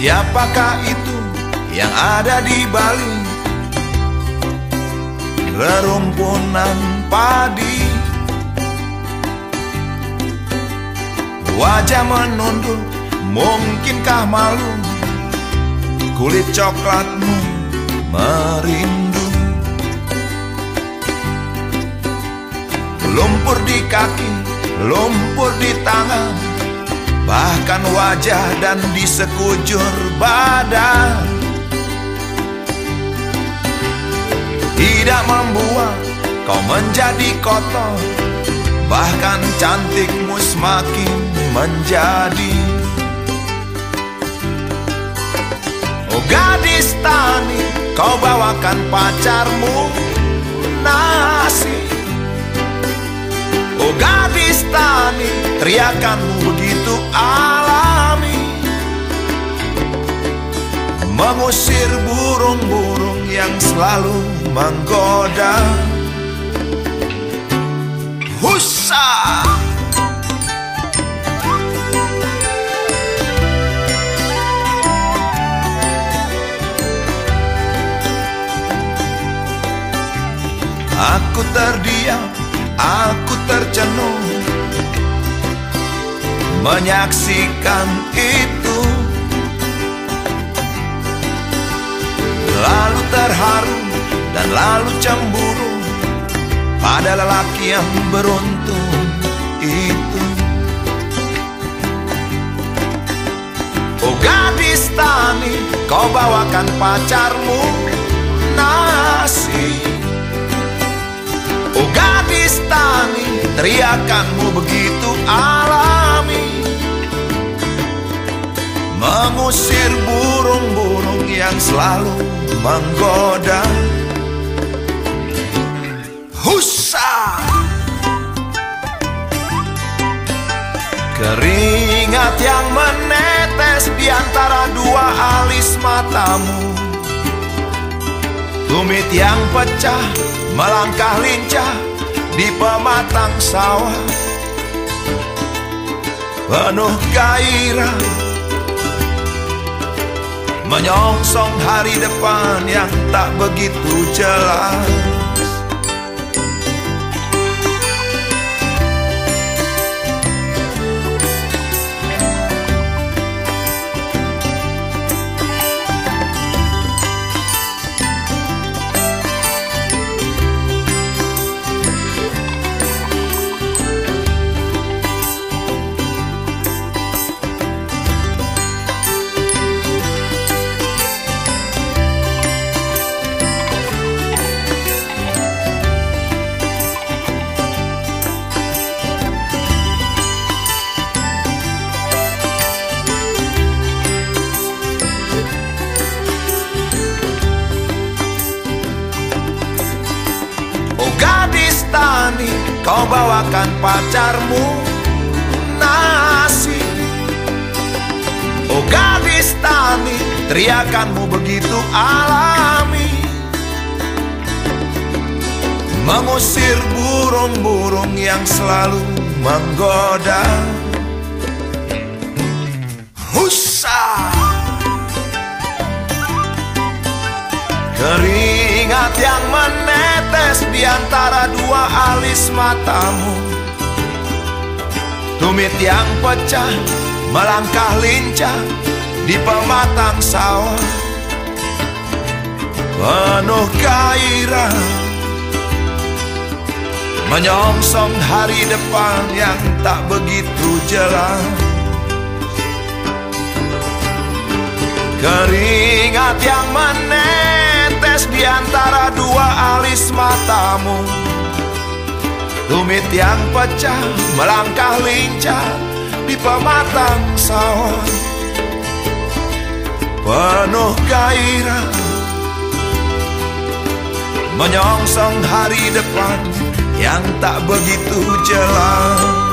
Siapakah itu yang ada di Bali? Rerumpunan padi. Wajah menunduk, mungkinkah malu? Kulit coklatmu merindu. Lumpur di kaki, lumpur di tangan Bahkan wajah dan di sekujur badan. Tidak membuat kau menjadi kotor. Bahkan cantikmu semakin menjadi. Oh gadis tani Kau bawakan pacarmu nasi. Oh gadis tani Teriakanmu alami. Mengusir burung-burung yang selalu menggoda. Husa! Aku terdiam, aku tercenung Menyaksikan itu. Lalu terharu dan lalu cemburu Pada lelaki yang beruntung itu. Oh gadis tani, kau bawakan pacarmu nasi. Oh gadis tani, teriakanmu begitu Mengusir burung-burung yang selalu menggoda. Husa Keringat yang menetes di antara dua alis matamu. Tumit yang pecah melangkah lincah di pematang sawah. Penuh gairah Menyongsong hari depan yang tak begitu jelas kau bawakan pacarmu nasi. Oh gadis tani, teriakanmu begitu alami. Mengusir burung-burung yang selalu menggoda. Husa Keringat yang menetes di antara dua alis matamu. Tumit yang pecah melangkah lincah di pematang sawah. Penuh gairah Menyongsong hari depan yang tak begitu jelas. Keringat yang menetes di antara alis matamu. Tumit yang pecah melangkah lincah di pematang sawah. Penuh gairah Menyongsong hari depan yang tak begitu jelas